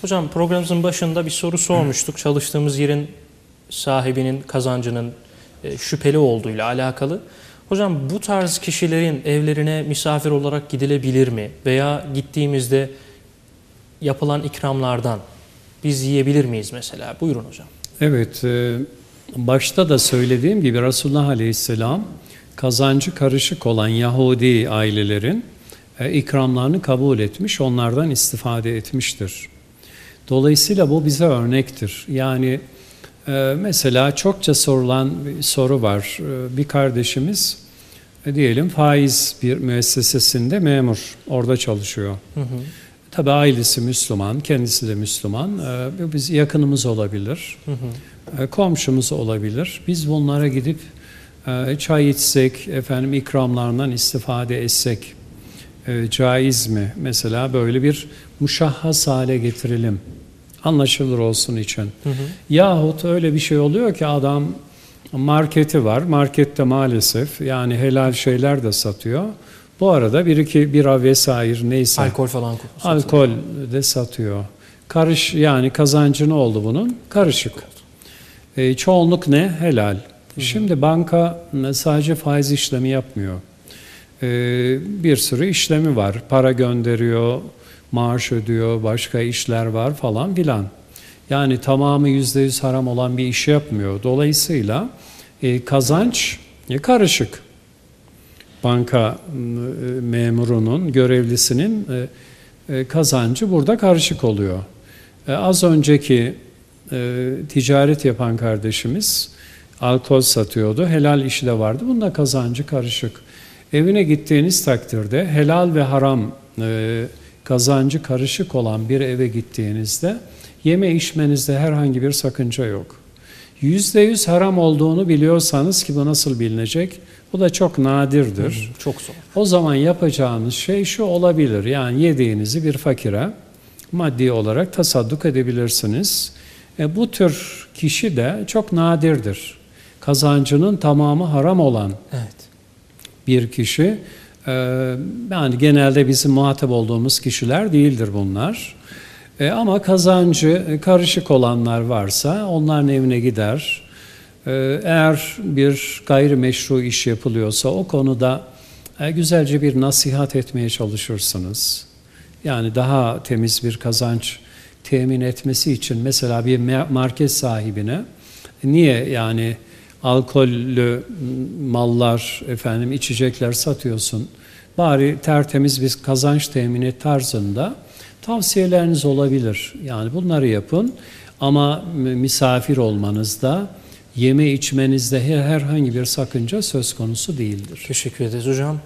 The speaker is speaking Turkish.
Hocam programımızın başında bir soru sormuştuk. Çalıştığımız yerin sahibinin kazancının e, şüpheli olduğuyla alakalı. Hocam bu tarz kişilerin evlerine misafir olarak gidilebilir mi? Veya gittiğimizde yapılan ikramlardan biz yiyebilir miyiz mesela? Buyurun hocam. Evet, e, başta da söylediğim gibi Resulullah Aleyhisselam kazancı karışık olan Yahudi ailelerin e, ikramlarını kabul etmiş, onlardan istifade etmiştir. Dolayısıyla bu bize örnektir. Yani e, mesela çokça sorulan bir soru var. Bir kardeşimiz diyelim faiz bir müessesesinde memur, orada çalışıyor. Hı hı. Tabi ailesi Müslüman, kendisi de Müslüman. Biz yakınımız olabilir, hı hı. komşumuz olabilir. Biz bunlara gidip çay içsek, efendim ikramlarından istifade etsek caiz mi? Mesela böyle bir muşahhas hale getirelim. Anlaşılır olsun için. Hı hı. Yahut öyle bir şey oluyor ki adam marketi var. Markette maalesef yani helal şeyler de satıyor. Bu arada bir iki bira vesaire neyse. Alkol falan satıyor. Alkol de satıyor. Karış yani kazancı ne oldu bunun? Karışık. E, çoğunluk ne? Helal. Hı hı. Şimdi banka sadece faiz işlemi yapmıyor. E, bir sürü işlemi var. Para gönderiyor, maaş ödüyor, başka işler var falan filan. Yani tamamı yüzde yüz haram olan bir iş yapmıyor. Dolayısıyla e, kazanç e, karışık banka e, memurunun, görevlisinin e, e, kazancı burada karışık oluyor. Az önceki ticaret yapan kardeşimiz alkol satıyordu, helal işi de vardı. Bunda kazancı karışık. Evine gittiğiniz takdirde helal ve haram kazancı karışık olan bir eve gittiğinizde yeme içmenizde herhangi bir sakınca yok. Yüzde yüz haram olduğunu biliyorsanız ki bu nasıl bilinecek? Bu da çok nadirdir. Hı, çok zor. O zaman yapacağınız şey şu olabilir. Yani yediğinizi bir fakire maddi olarak tasadduk edebilirsiniz. E, bu tür kişi de çok nadirdir. Kazancının tamamı haram olan evet. bir kişi. E, yani genelde bizim muhatap olduğumuz kişiler değildir bunlar. E, ama kazancı karışık olanlar varsa onların evine gider ee, eğer bir gayrimeşru iş yapılıyorsa o konuda e, güzelce bir nasihat etmeye çalışırsınız. Yani daha temiz bir kazanç temin etmesi için mesela bir market sahibine niye yani alkollü mallar, efendim içecekler satıyorsun? Bari tertemiz bir kazanç temini tarzında tavsiyeleriniz olabilir. Yani bunları yapın ama misafir olmanızda yeme içmenizde herhangi bir sakınca söz konusu değildir. Teşekkür ederiz hocam.